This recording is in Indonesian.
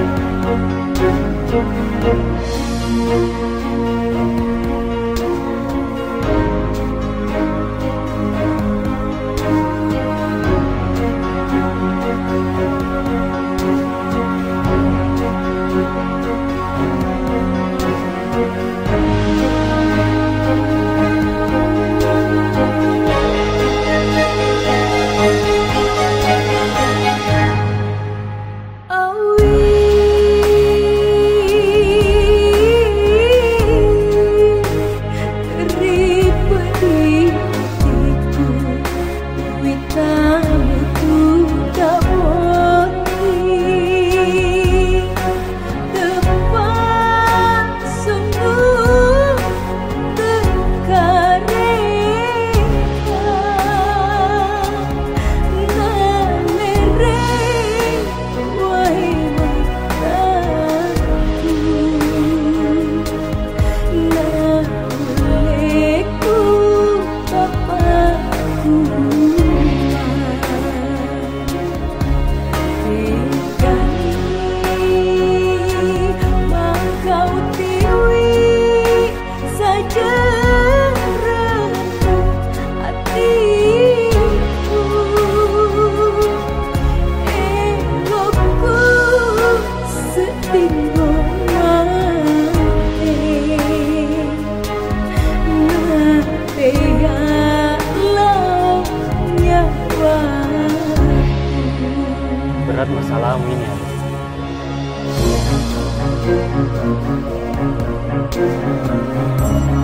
Thank you. Berat masalahmu ini Thank